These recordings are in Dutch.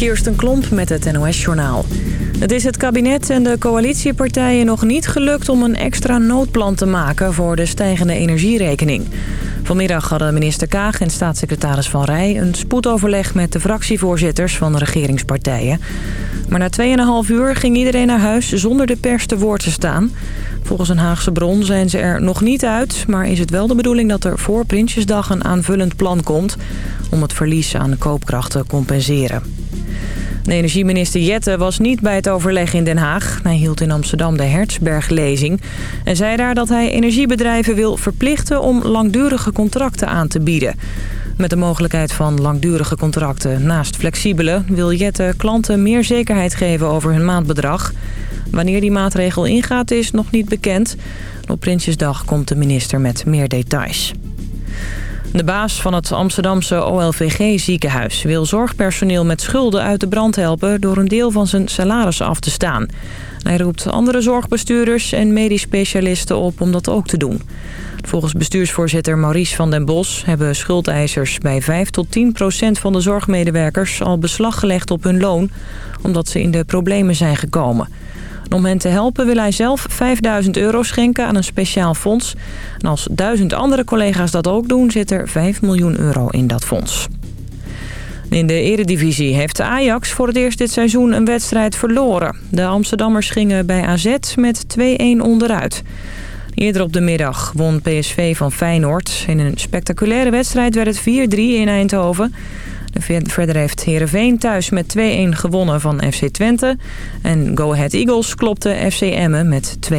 Kirsten Klomp met het NOS-journaal. Het is het kabinet en de coalitiepartijen nog niet gelukt om een extra noodplan te maken voor de stijgende energierekening. Vanmiddag hadden minister Kaag en staatssecretaris Van Rij een spoedoverleg met de fractievoorzitters van de regeringspartijen. Maar na 2,5 uur ging iedereen naar huis zonder de pers te woord te staan. Volgens een Haagse bron zijn ze er nog niet uit, maar is het wel de bedoeling dat er voor Prinsjesdag een aanvullend plan komt om het verlies aan koopkracht te compenseren. De energieminister Jette was niet bij het overleg in Den Haag. Hij hield in Amsterdam de Hertzberg-lezing... en zei daar dat hij energiebedrijven wil verplichten om langdurige contracten aan te bieden. Met de mogelijkheid van langdurige contracten naast flexibele... wil Jette klanten meer zekerheid geven over hun maandbedrag. Wanneer die maatregel ingaat is nog niet bekend. Op Prinsjesdag komt de minister met meer details. De baas van het Amsterdamse OLVG-ziekenhuis wil zorgpersoneel met schulden uit de brand helpen door een deel van zijn salaris af te staan. Hij roept andere zorgbestuurders en medisch specialisten op om dat ook te doen. Volgens bestuursvoorzitter Maurice van den Bos hebben schuldeisers bij 5 tot 10 procent van de zorgmedewerkers al beslag gelegd op hun loon, omdat ze in de problemen zijn gekomen. Om hen te helpen wil hij zelf 5000 euro schenken aan een speciaal fonds. En als duizend andere collega's dat ook doen, zit er 5 miljoen euro in dat fonds. In de eredivisie heeft Ajax voor het eerst dit seizoen een wedstrijd verloren. De Amsterdammers gingen bij AZ met 2-1 onderuit. Eerder op de middag won PSV van Feyenoord. In een spectaculaire wedstrijd werd het 4-3 in Eindhoven. Verder heeft Heerenveen thuis met 2-1 gewonnen van FC Twente. En Go Ahead Eagles klopte FC Emmen met 2-0.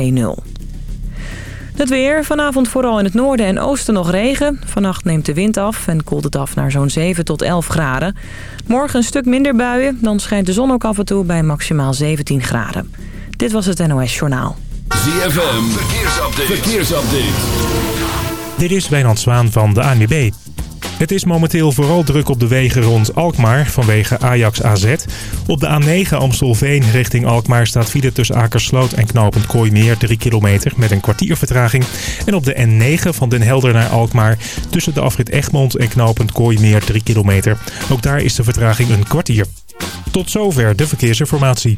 Het weer. Vanavond vooral in het noorden en oosten nog regen. Vannacht neemt de wind af en koelt het af naar zo'n 7 tot 11 graden. Morgen een stuk minder buien. Dan schijnt de zon ook af en toe bij maximaal 17 graden. Dit was het NOS Journaal. ZFM. Verkeersupdate. Verkeersupdate. Dit is Wijnand Zwaan van de ANWB. Het is momenteel vooral druk op de wegen rond Alkmaar vanwege Ajax AZ. Op de A9 Amstelveen richting Alkmaar staat file tussen Akersloot en Knopend Kooimeer 3 kilometer met een kwartier vertraging. En op de N9 van Den Helder naar Alkmaar tussen de afrit Egmond en Knopend Kooimeer 3 kilometer. Ook daar is de vertraging een kwartier. Tot zover de verkeersinformatie.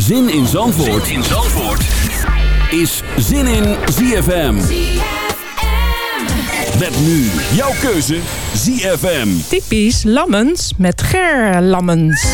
Zin in Zandvoort, in Zandvoort. is Zin in ZFM. Met nu jouw keuze ZFM. Typisch Lammens met Ger Lammens.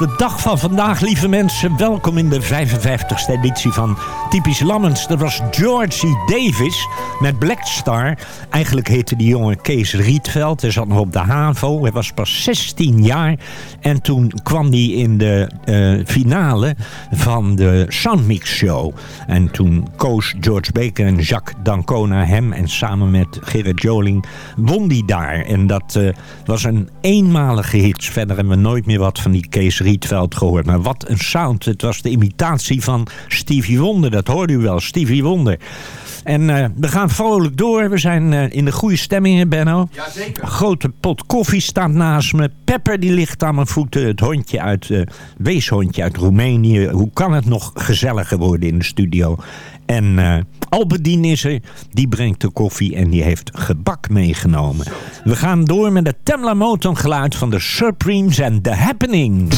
De dag van vandaag, lieve mensen. Welkom in de 55ste editie van Typisch Lammens. Dat was Georgie Davis met Black Star. Eigenlijk heette die jongen Kees Rietveld. Hij zat nog op de HAVO. Hij was pas 16 jaar. En toen kwam hij in de uh, finale van de Soundmix Show. En toen koos George Baker en Jacques Dancona hem. En samen met Gerrit Joling won die daar. En dat uh, was een eenmalige hit. Verder hebben we nooit meer wat van die Kees Rietveld gehoord. Maar wat een sound. Het was de imitatie van Stevie Wonder. Dat hoorde u wel, Stevie Wonder. En uh, we gaan vrolijk door. We zijn uh, in de goede stemming, Benno. Jazeker. Een grote pot koffie staat naast me. Pepper die ligt aan mijn voeten. Het hondje uit, uh, weeshondje uit Roemenië. Hoe kan het nog gezelliger worden in de studio? En uh, Albedien is er. Die brengt de koffie en die heeft gebak meegenomen. We gaan door met het Temla Moton geluid van de Supremes en The Happening.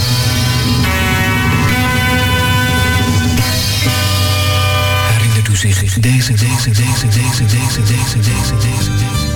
Herinnert u zich deze, deze, deze, deze, deze, deze, deze, deze, deze.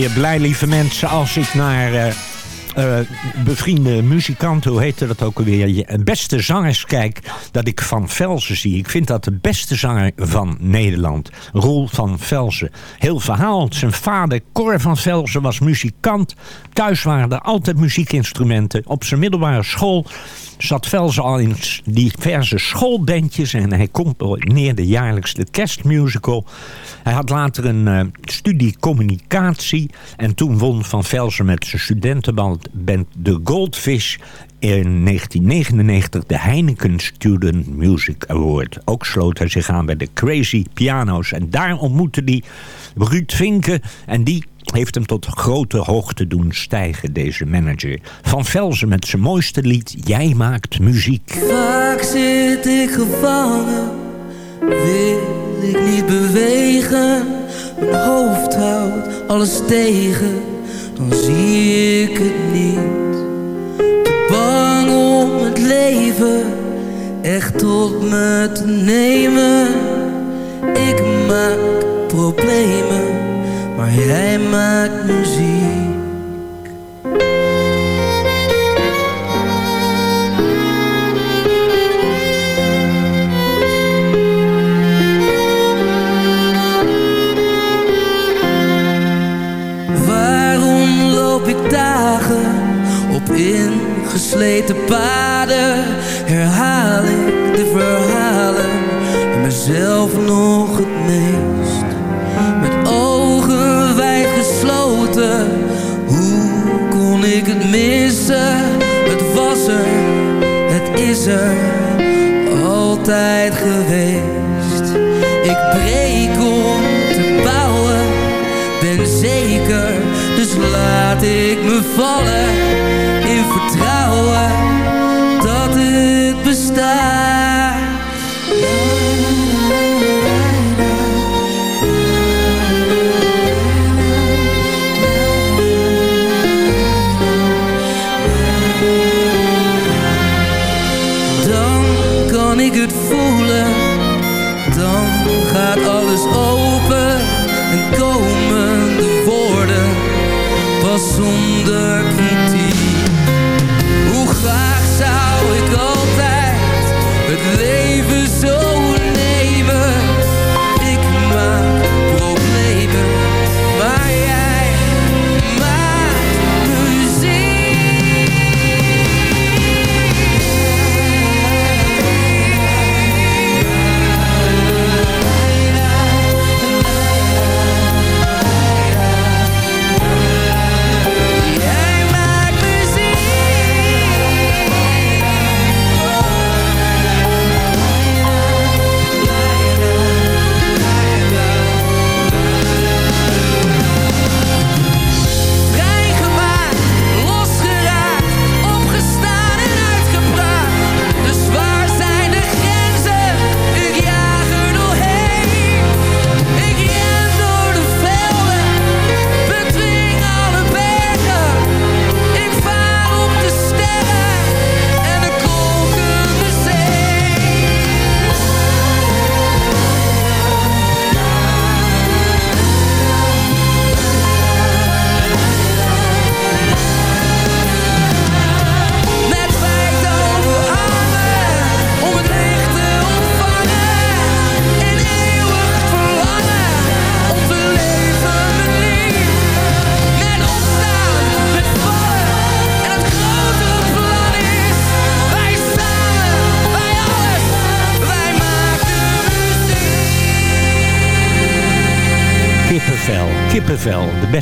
Weer blij, lieve mensen, als ik naar uh, uh, bevriende muzikanten, hoe heette dat ook alweer, beste zangers kijk, dat ik Van Velzen zie. Ik vind dat de beste zanger van Nederland, Roel van Velzen. Heel verhaal, zijn vader Cor van Velzen was muzikant. Thuis waren er altijd muziekinstrumenten. Op zijn middelbare school zat Velzen al in diverse schoolbandjes en hij componeerde jaarlijks de kerstmusical. Hij had later een uh, studie communicatie en toen won Van Velzen met zijn studentenband de Goldfish in 1999 de Heineken Student Music Award. Ook sloot hij zich aan bij de Crazy Piano's en daar ontmoette hij Ruud Vinken en die heeft hem tot grote hoogte doen stijgen, deze manager. Van Velzen met zijn mooiste lied, Jij maakt muziek. Vaak zit ik gevangen, wil ik niet bewegen. Mijn hoofd houdt alles tegen, dan zie ik het niet. Te bang om het leven echt tot me te nemen. Ik maak problemen, maar jij maakt muziek. Waarom loop ik dagen op ingesleten paden? Herhaal ik de verhalen en mezelf nog het meest? Hoe kon ik het missen? Het was er, het is er, altijd geweest. Ik breek om te bouwen ben zeker, dus laat ik me vallen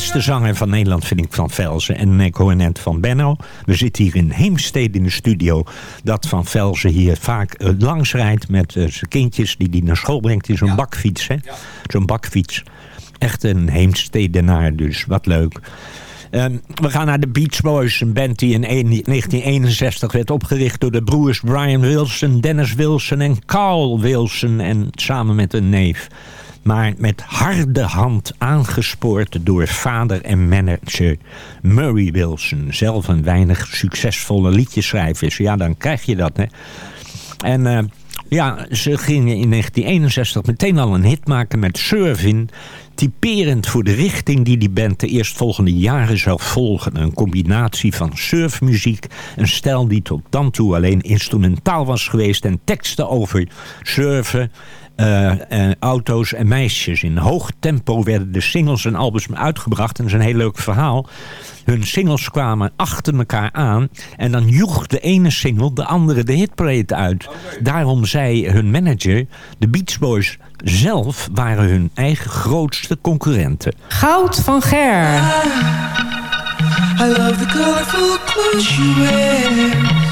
beste zanger van Nederland vind ik Van Velzen. En ik hoor net van Benno. We zitten hier in Heemstede in de studio. Dat Van Velzen hier vaak eh, langs rijdt met eh, zijn kindjes die hij naar school brengt in zo'n bakfiets. hè? Zo'n bakfiets. Echt een Heemstedenaar dus. Wat leuk. Ehm, we gaan naar de Beach Boys, een band die in 1961 werd opgericht door de broers Brian Wilson, Dennis Wilson en Carl Wilson. En samen met een neef. Maar met harde hand aangespoord door vader en manager Murray Wilson. Zelf een weinig succesvolle liedjeschrijver. Ja, dan krijg je dat, hè. En eh, ja, ze gingen in 1961 meteen al een hit maken met Surfin. Typerend voor de richting die die band de eerstvolgende jaren zou volgen. Een combinatie van surfmuziek, een stijl die tot dan toe alleen instrumentaal was geweest... en teksten over surfen, eh, eh, auto's en meisjes. In hoog tempo werden de singles en albums uitgebracht. En dat is een heel leuk verhaal. Hun singles kwamen achter elkaar aan. En dan joeg de ene single de andere de hitparade uit. Daarom zei hun manager, de Beach Boys zelf waren hun eigen grootste concurrenten. Goud van Ger. I love the colorful clothes she wears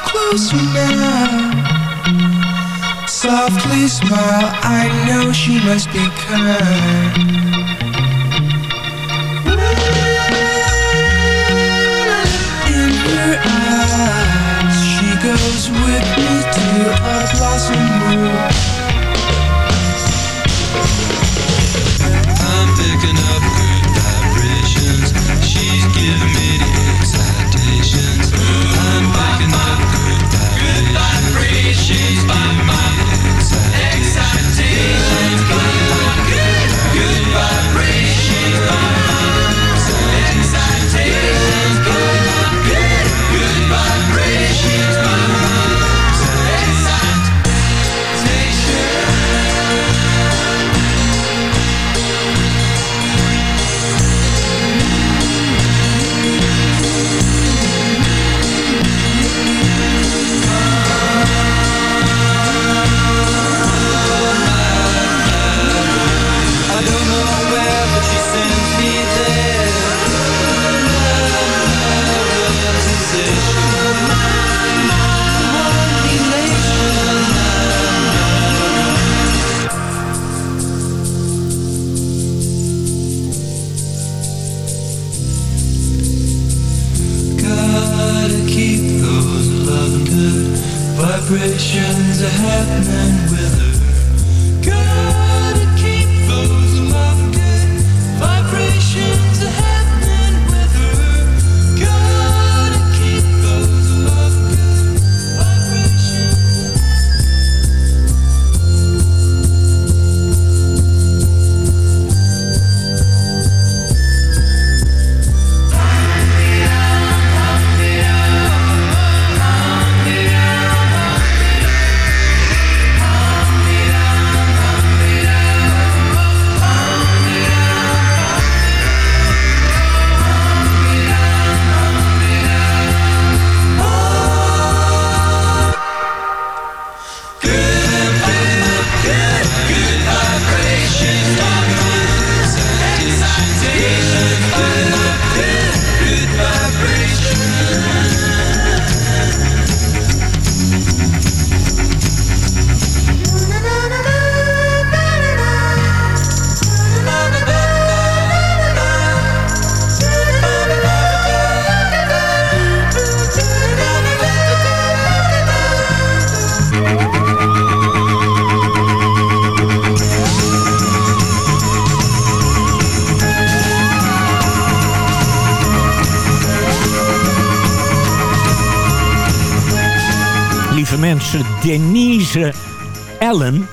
closer now. Softly smile, I know she must be kind. Ellen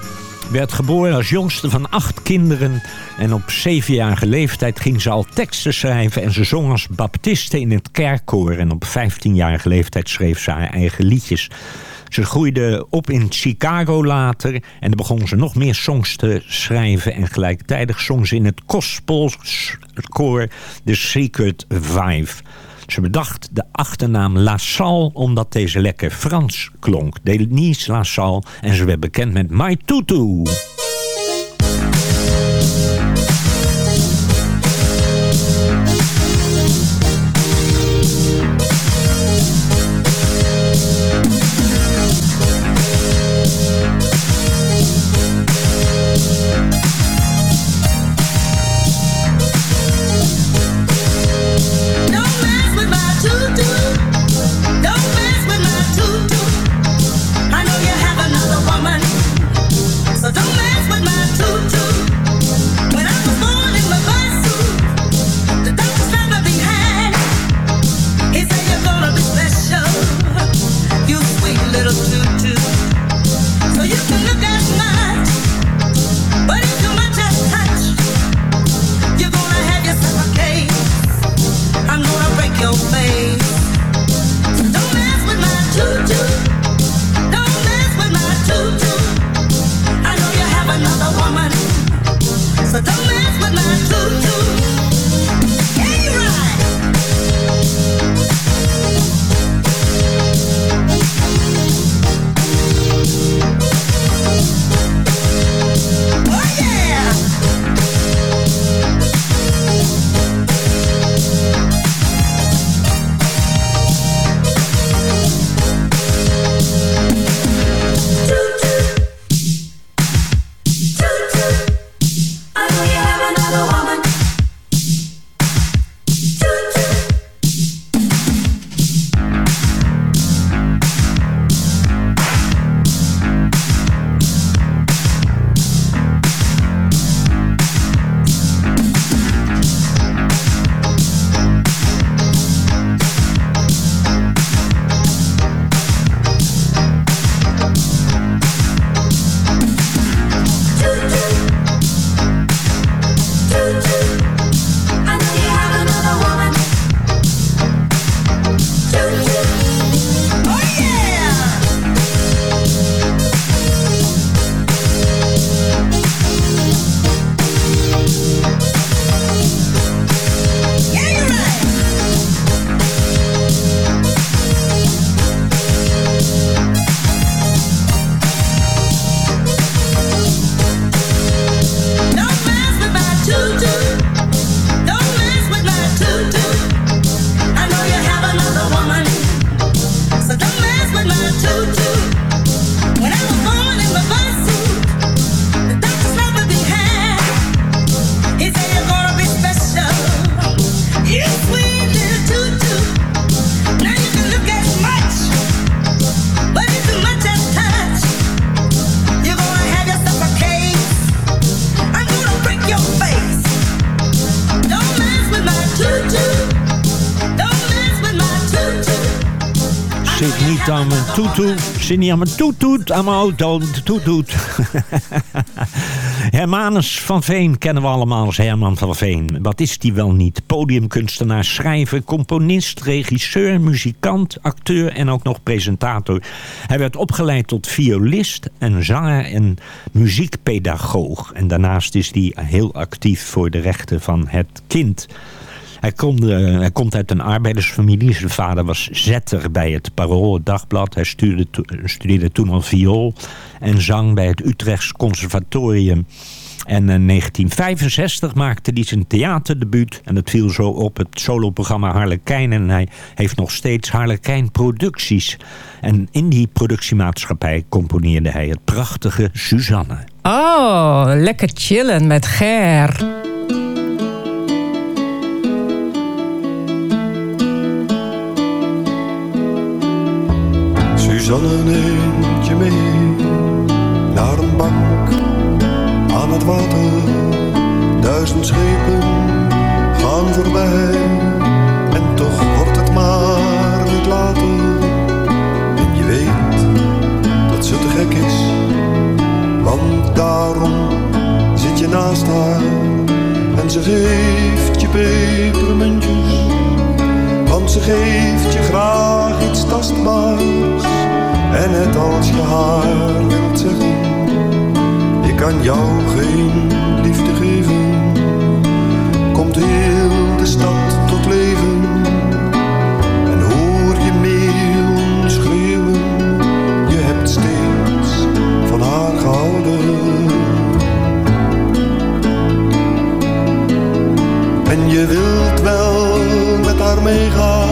werd geboren als jongste van acht kinderen. En op zevenjarige leeftijd ging ze al teksten schrijven. En ze zong als baptiste in het kerkkoor. En op vijftienjarige leeftijd schreef ze haar eigen liedjes. Ze groeide op in Chicago later. En dan begon ze nog meer songs te schrijven. En gelijktijdig zong ze in het gospelkoor The Secret Vive. Ze bedacht de achternaam La Salle omdat deze lekker Frans klonk. Denise La Salle en ze werd bekend met My Tutu. Zit niet aan mijn toetoet, aan mijn auto. Toetoet. Hermanus van Veen kennen we allemaal als Herman van Veen. Wat is die wel niet? Podiumkunstenaar, schrijver, componist, regisseur, muzikant, acteur en ook nog presentator. Hij werd opgeleid tot violist en zanger en muziekpedagoog. En daarnaast is hij heel actief voor de rechten van het kind. Hij, komt, eh, hij komt uit een arbeidersfamilie. Zijn vader was zetter bij het Parool, het dagblad. Hij studeerde, to- studeerde toen al viool en zang bij het Utrechts Conservatorium. En in 1965 maakte hij zijn theaterdebuut. En dat viel zo op het soloprogramma Harlekijn. En hij heeft nog steeds Harlekijn Producties. En in die productiemaatschappij componeerde hij het prachtige Suzanne. Oh, lekker chillen met Ger. Suzanne neemt je mee naar een bank aan het water. Duizend schepen gaan voorbij en toch wordt het maar niet later. En je weet dat ze te gek is, want daarom zit je naast haar en ze geeft je pepermuntjes. Want ze geeft je graag iets tastbaars. En net als je haar wilt zeggen, ik kan jou geen liefde geven. Komt heel de stad tot leven. En hoor je meeuwen schreeuwen, je hebt steeds van haar gehouden. En je wilt wel met haar meegaan,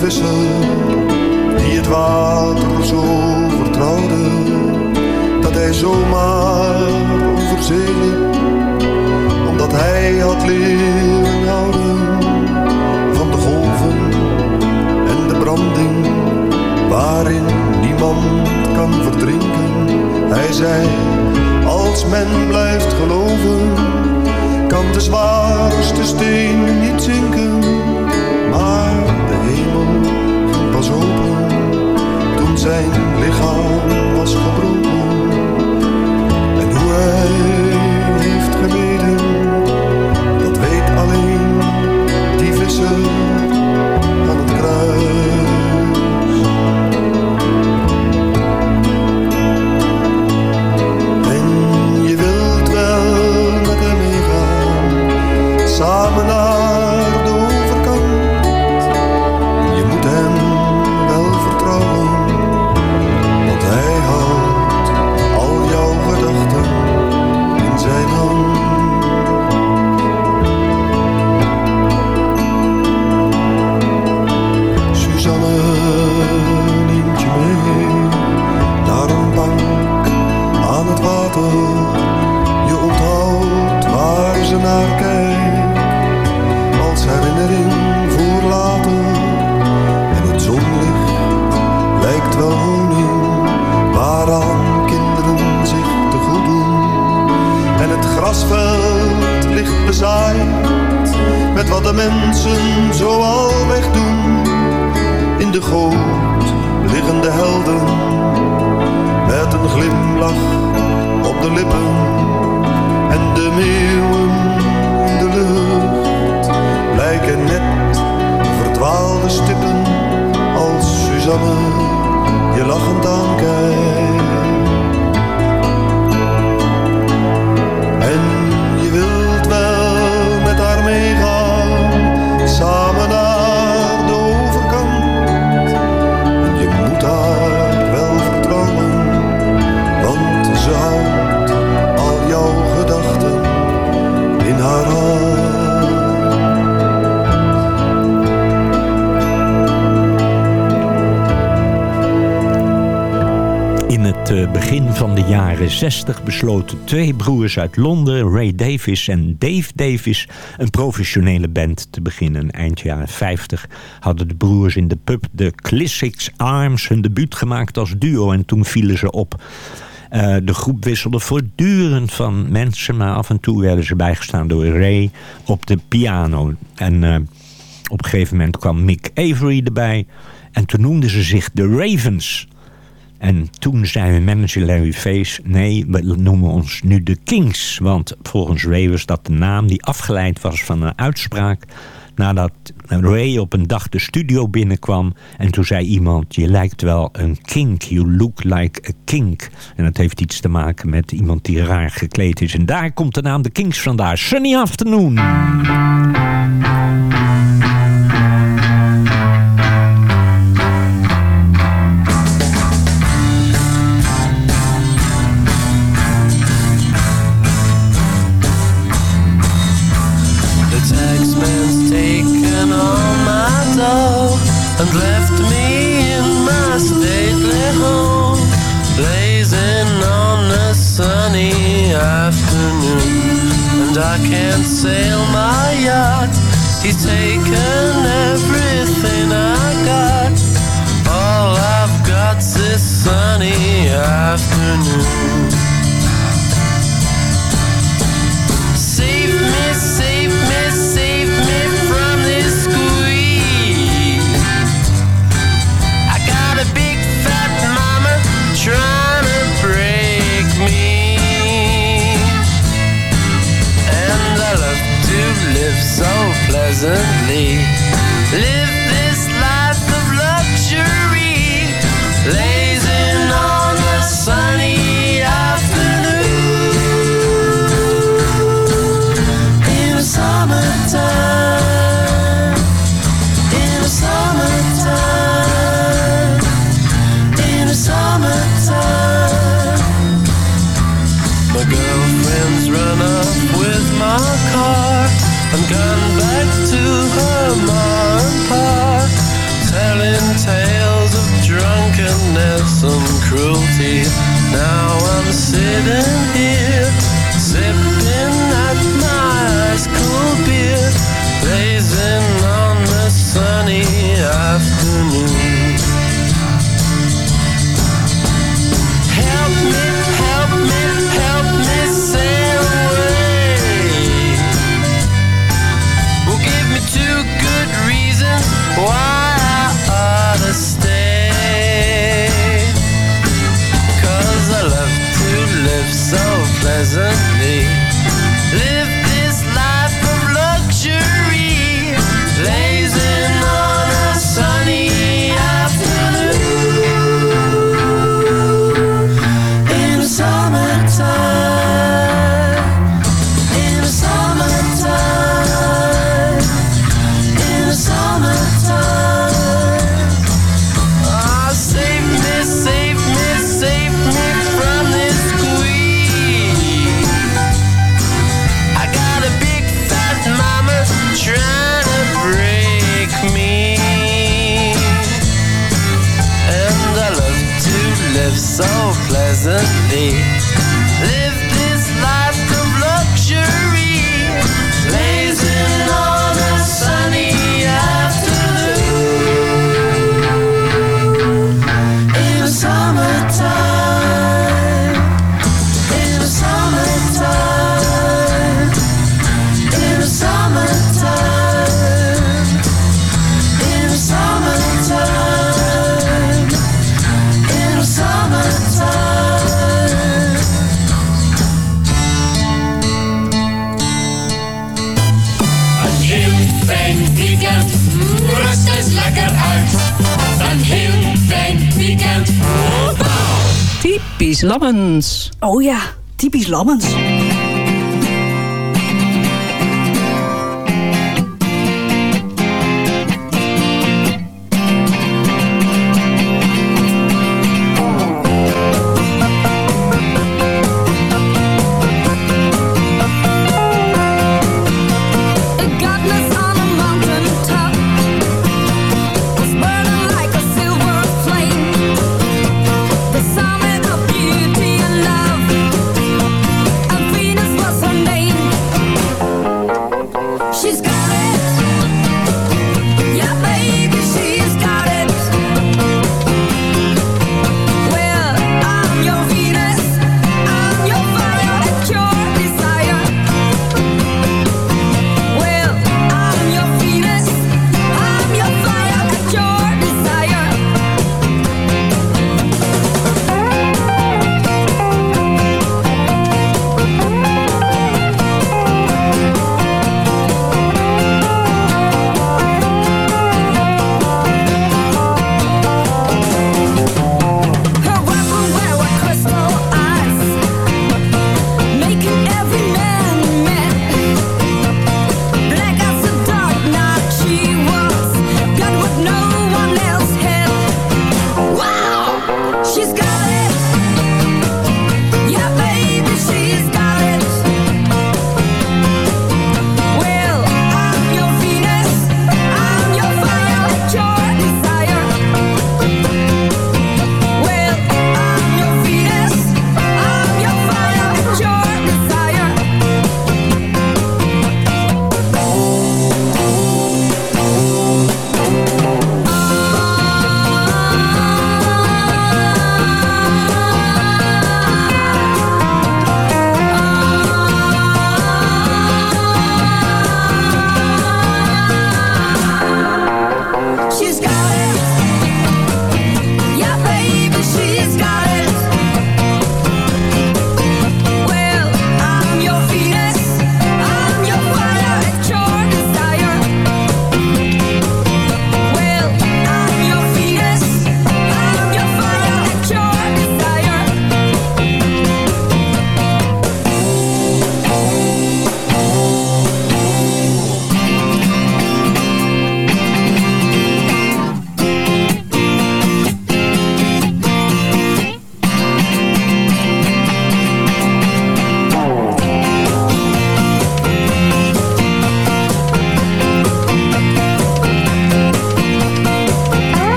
die het water zo vertrouwde dat hij zomaar over zee liep, omdat hij had leren houden jaren 60 besloten twee broers uit Londen, Ray Davis en Dave Davis, een professionele band te beginnen. Eind jaren 50 hadden de broers in de pub The Classics Arms hun debuut gemaakt als duo en toen vielen ze op. Eh, de groep wisselde voortdurend van mensen, maar af en toe werden ze bijgestaan door Ray op de piano. En eh, op een gegeven moment kwam Mick Avery erbij en toen noemden ze zich de Ravens. En toen zei hun manager Larry Face... nee, we noemen ons nu de Kings. Want volgens Ray was dat de naam die afgeleid was van een uitspraak... nadat Ray op een dag de studio binnenkwam... en toen zei iemand, je lijkt wel een kink. You look like a kink. En dat heeft iets te maken met iemand die raar gekleed is. En daar komt de naam de Kings vandaar. Sunny Afternoon. Typisch Lammens. Oh ja, typisch Lammens.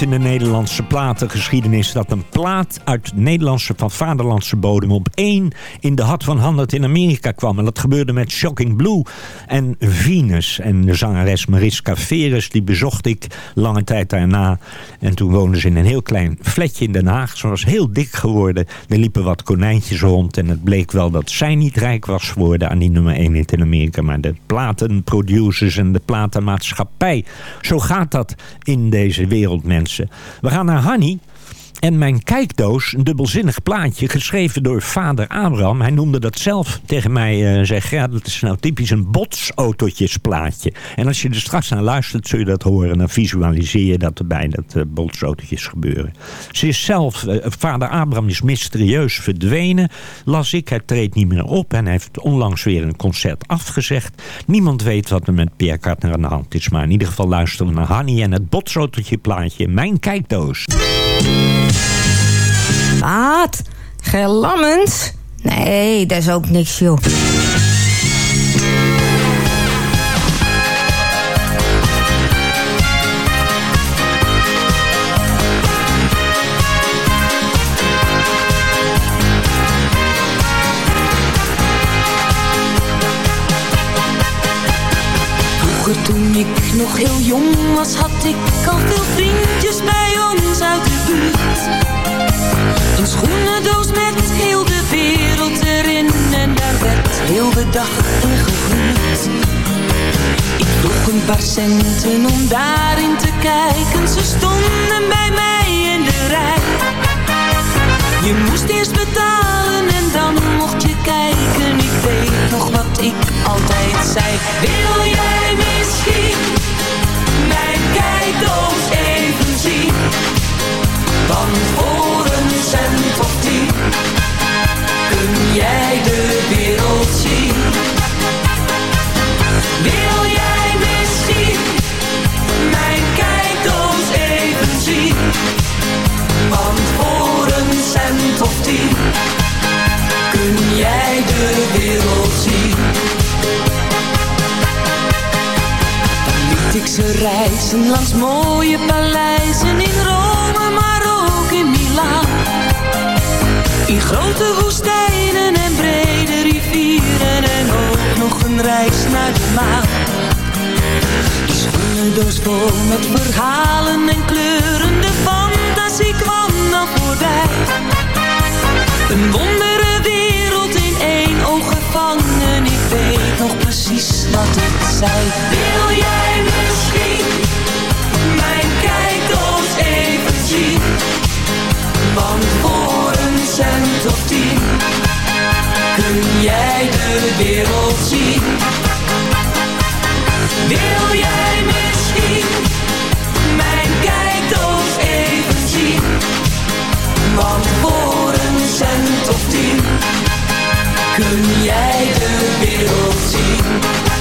In de Nederlandse platengeschiedenis... dat een plaat uit Nederlandse van vaderlandse bodem op één... in de Hart van 100 in Amerika kwam. En dat gebeurde met Shocking Blue en Venus. En de zangeres Mariska Veres, die bezocht ik lange tijd daarna. En toen woonde ze in een heel klein flatje in Den Haag. Ze was heel dik geworden. Er liepen wat konijntjes rond. En het bleek wel dat zij niet rijk was geworden aan die nummer 1 hit in Amerika. Maar de platenproducers en de platenmaatschappij. Zo gaat dat in deze wereld, mensen. We gaan naar Hanny. En mijn kijkdoos, een dubbelzinnig plaatje, geschreven door vader Abraham. Hij noemde dat zelf tegen mij. Uh, zei, ja, dat is nou typisch een botsautootjesplaatje. En als je er straks naar luistert, zul je dat horen. Dan visualiseer je dat erbij, dat uh, botsautootjes gebeuren. Ze is zelf, uh, vader Abraham is mysterieus verdwenen. Las ik, hij treedt niet meer op. En hij heeft onlangs weer een concert afgezegd. Niemand weet wat er met Pierre Kartner aan de hand is. Maar in ieder geval luisteren we naar Hanny en het botsautootje plaatje. Mijn kijkdoos. Wat? Gelammend? Nee, dat is ook niks, joh. Toen ik nog heel jong was, had ik al veel vriendjes bij ons uit de buurt. Een schoenendoos met heel de wereld erin en daar werd heel de dag in gegroeid. Ik vroeg een paar centen om daarin te kijken, ze stonden bij mij in de rij. Je moest eerst betalen en dan mocht je kijken. Weet nog wat ik altijd zei. Wil jij misschien mijn kijkdoos even zien? Dan voor een cent of tien kun jij de wereld zien. Wil jij misschien mijn kijkdoos even zien? Want voor een cent of tien jij de wereld zien. Ik ze reizen langs mooie paleizen in Rome, maar ook in Milaan. In grote woestijnen en brede rivieren en ook nog een reis naar de maan. De schoenendoos vol met verhalen en kleuren, de fantasie kwam dan voorbij. Een wondere weet nog precies wat ik zei. Wil jij misschien mijn kijkdoos even zien? Want voor een cent of tien kun jij de wereld zien. Wil jij misschien mijn kijkdoos even zien? Want voor een cent of tien kun jij de wereld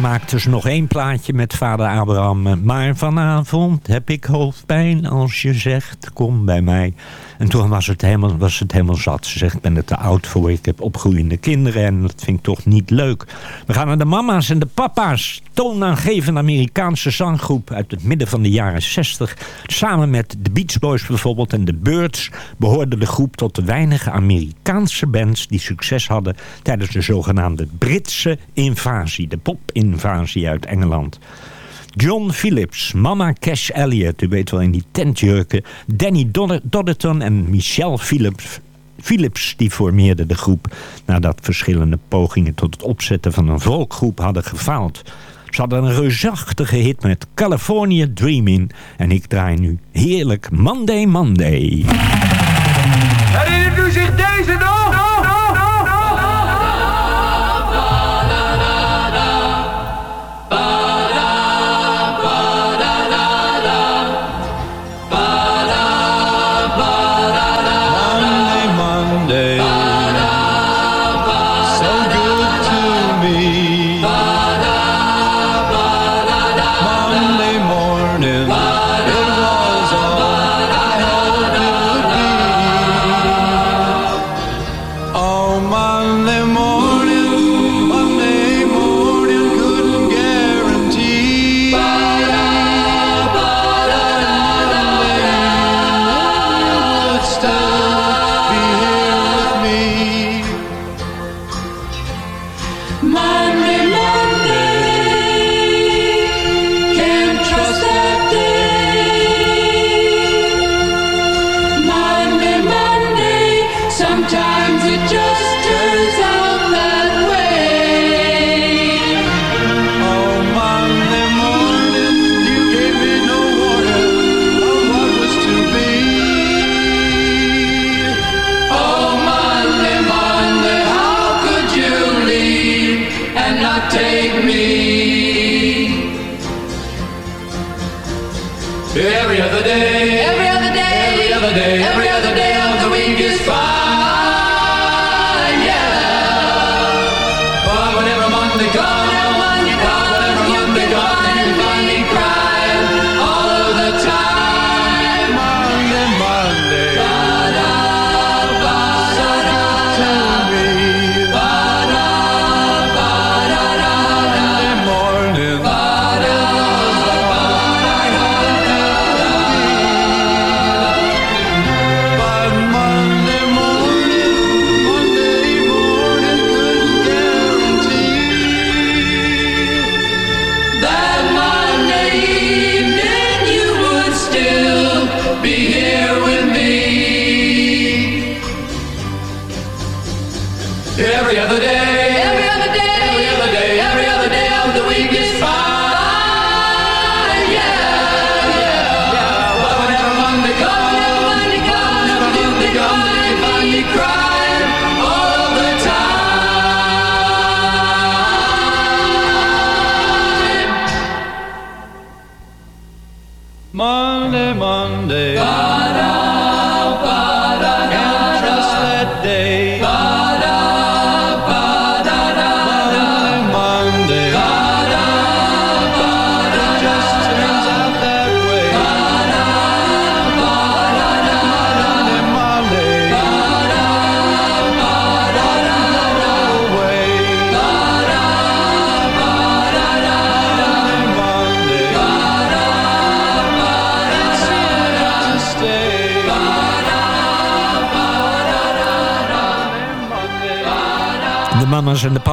daarna maakten ze nog één plaatje met vader Abraham. Maar vanavond heb ik hoofdpijn als je zegt, kom bij mij. En toen was het helemaal, was het helemaal zat. Ze zegt, ik ben er te oud voor, ik heb opgroeiende kinderen... en dat vind ik toch niet leuk. We gaan naar de mama's en de papa's. Toonaangevende Amerikaanse zanggroep uit het midden van de jaren 60. Samen met de Beach Boys bijvoorbeeld en de Birds... behoorde de groep tot de weinige Amerikaanse bands... die succes hadden tijdens de zogenaamde Britse invasie. De popinvasie uit Engeland. John Phillips, Mama Cash Elliot, u weet wel in die tentjurken. Danny Dod- Dodderton en Michelle Phillips, Philips die formeerden de groep nadat verschillende pogingen tot het opzetten van een volkgroep hadden gefaald. Ze hadden een reusachtige hit met California Dreaming en ik draai nu heerlijk Monday Monday. Herinnert u zich deze nog?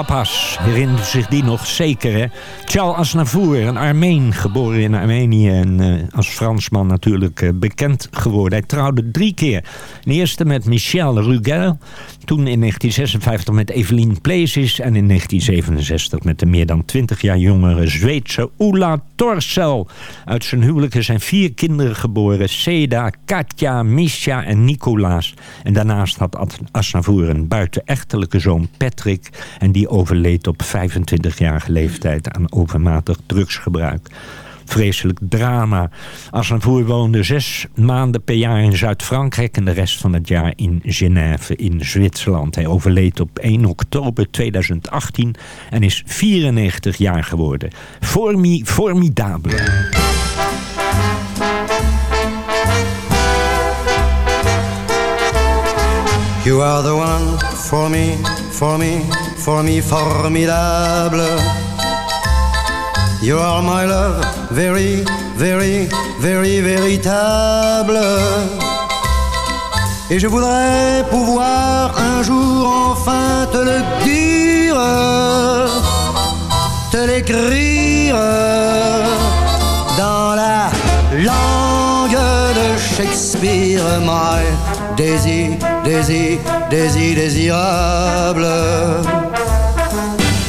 Papa's, herinneren zich die nog zeker, hè? Charles Aznavour, een Armeen, geboren in Armenië... en eh, als Fransman natuurlijk eh, bekend geworden. Hij trouwde drie keer. De eerste met Michel Rugel, toen in 1956 met Evelien Plezis... en in 1967 met de meer dan 20 jaar jongere Zweedse Ola Torsel. Uit zijn huwelijken zijn vier kinderen geboren. Seda, Katja, Misha en Nicolaas. En daarnaast had Ad- Aznavour een buitenechtelijke zoon Patrick... en die overleed op 25-jarige leeftijd aan overmatig drugsgebruik. Vreselijk drama. Aznavour woonde zes maanden per jaar in Zuid-Frankrijk... en de rest van het jaar in Genève in Zwitserland. Hij overleed op 1 oktober 2018 en is 94 jaar geworden. Formi, formidabele. You are the one for me, for me, for me, formidable. You are my love, very, very, very véritable. Et je voudrais pouvoir un jour enfin te le dire, te l'écrire dans la langue de Shakespeare, my Daisy, Daisy, Daisy désirable.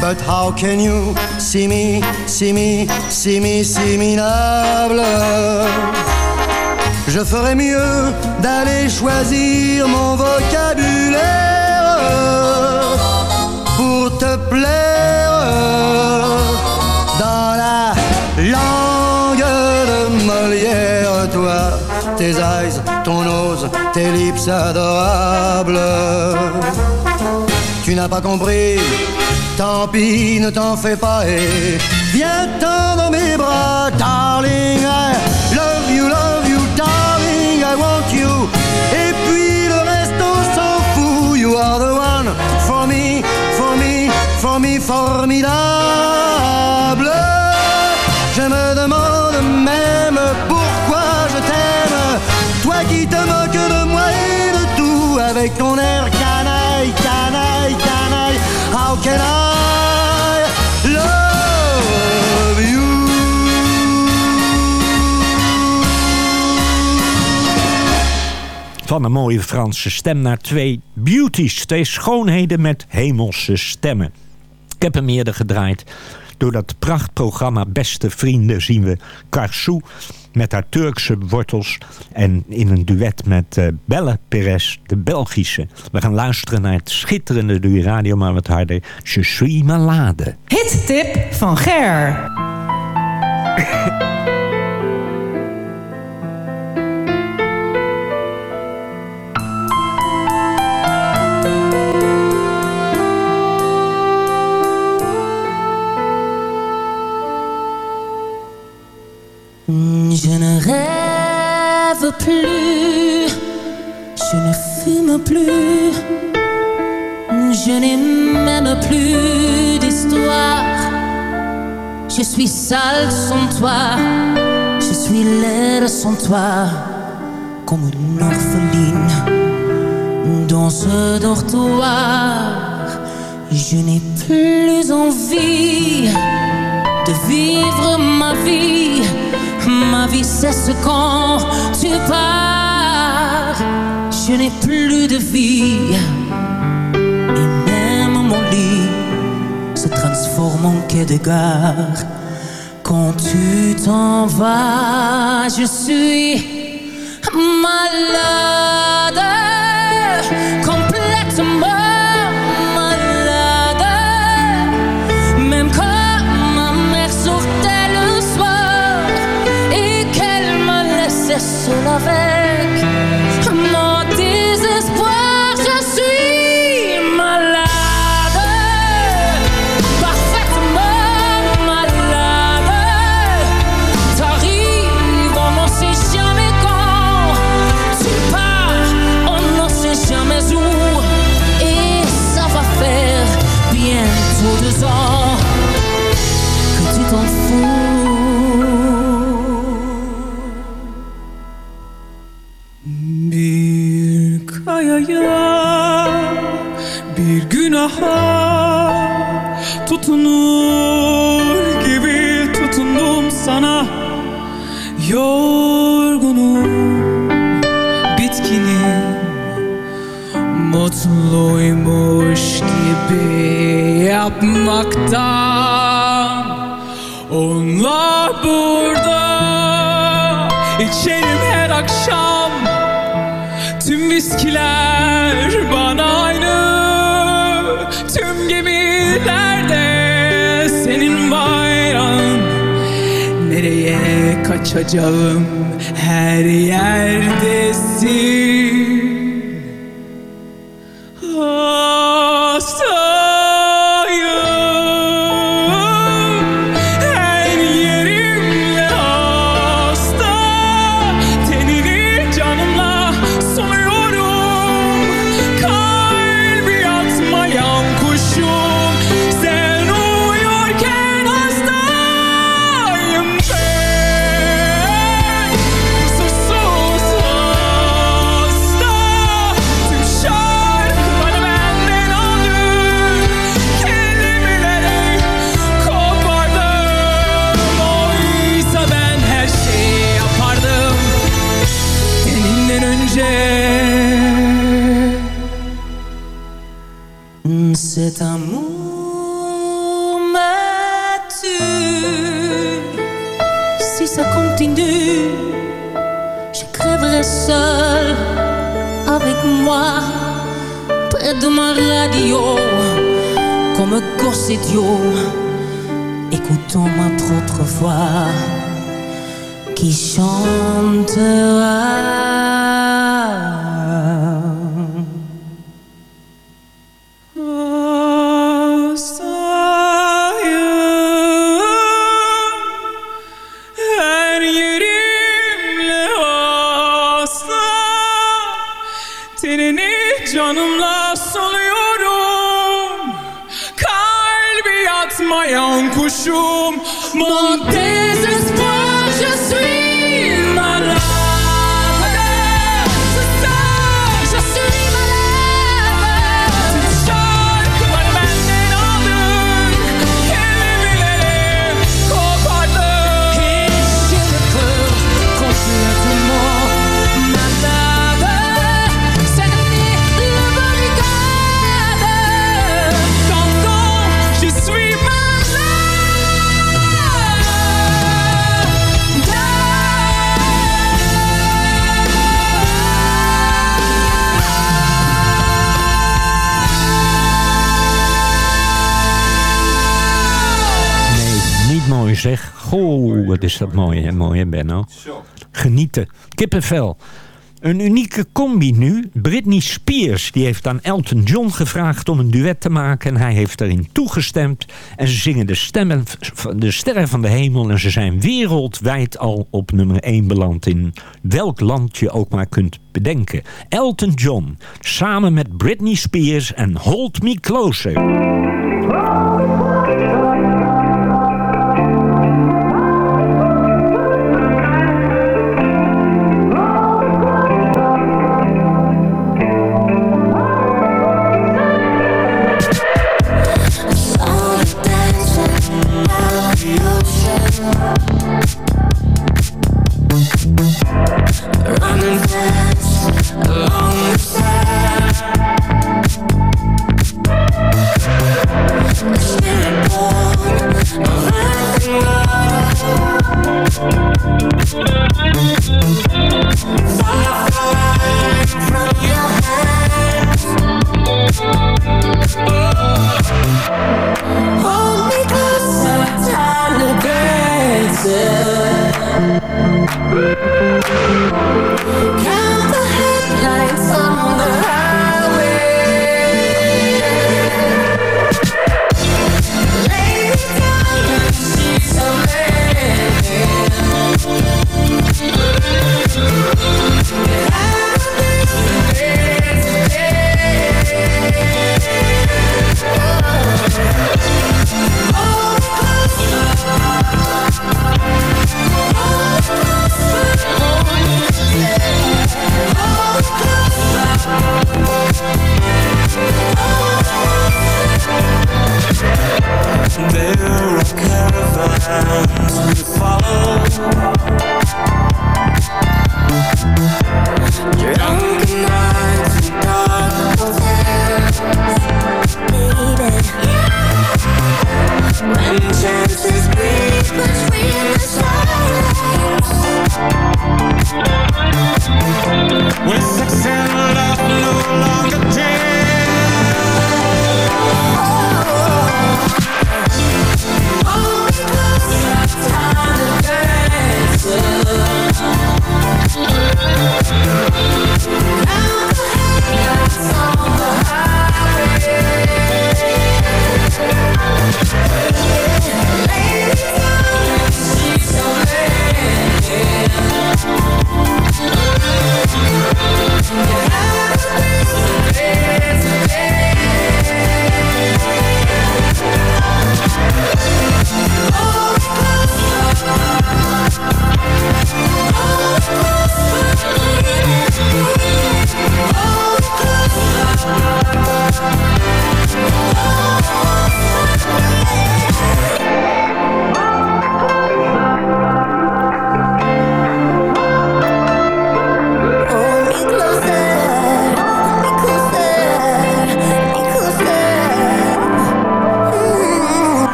But how can you see me, see me, see me, see me minable Je ferais mieux d'aller choisir mon vocabulaire pour te plaire dans la langue de Molière, toi, tes eyes, ton nose, tes lips adorables. Tu n'as pas compris Tant pis, ne t'en fais pas et viens-t'en dans mes bras, darling. Van een mooie Franse stem naar twee beauties. Twee schoonheden met hemelse stemmen. Ik heb hem eerder gedraaid. Door dat prachtprogramma Beste Vrienden zien we Karsou met haar Turkse wortels. En in een duet met eh, Belle Perez, de Belgische. We gaan luisteren naar het schitterende, je radio maar wat harder. Je suis malade. Hittip van Ger. rêve plus, je ne fume plus, je n'ai même plus d'histoire. Je suis sale sans toi, je suis laide sans toi, comme une orpheline dans ce dortoir. Je n'ai plus envie de vivre ma vie. Ma vie cesse quand tu pars. Je n'ai plus de vie. Et même mon lit se transforme en quai de gare. Quand tu t'en vas, je suis malade. Complètement yourself mutluymuş gibi yapmaktan onlar burada içerim her akşam. Tüm viskiler bana aynı Tüm gemilerde senin bayrağın Nereye kaçacağım? Her yerdesin Goh, wat is dat mooi, hè, mooi hè Benno? Genieten. Kippenvel. Een unieke combi nu. Britney Spears die heeft aan Elton John gevraagd om een duet te maken. En hij heeft erin toegestemd. En ze zingen de, stemmen, de sterren van de hemel. En ze zijn wereldwijd al op nummer 1 beland. In welk land je ook maar kunt bedenken. Elton John samen met Britney Spears en Hold Me Closer.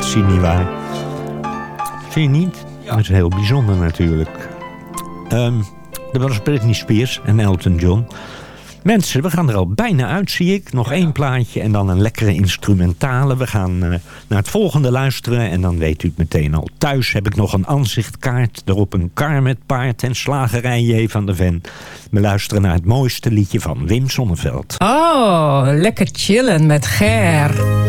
Combinatie, nietwaar? Vind je niet? Dat is heel bijzonder natuurlijk. Ehm er was Britney Spears en Elton John. Mensen, we gaan er al bijna uit, zie ik. Nog één plaatje en dan een lekkere instrumentale. We gaan eh, naar het volgende luisteren en dan weet u het meteen al. Thuis heb ik nog een aanzichtkaart. Daarop een kar met paard en slagerij J. van de Ven. We luisteren naar het mooiste liedje van Wim Sonneveld. Oh, lekker chillen met Ger.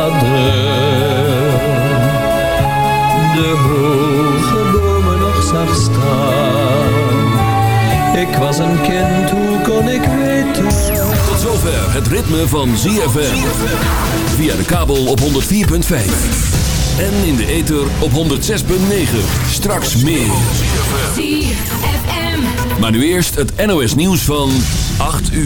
Ik was een kind, hoe kon ik weten? Tot zover het ritme van ZFM. Via de kabel op 104.5. En in de ether op 106.9. Straks meer. Maar nu eerst het NOS nieuws van 8 uur.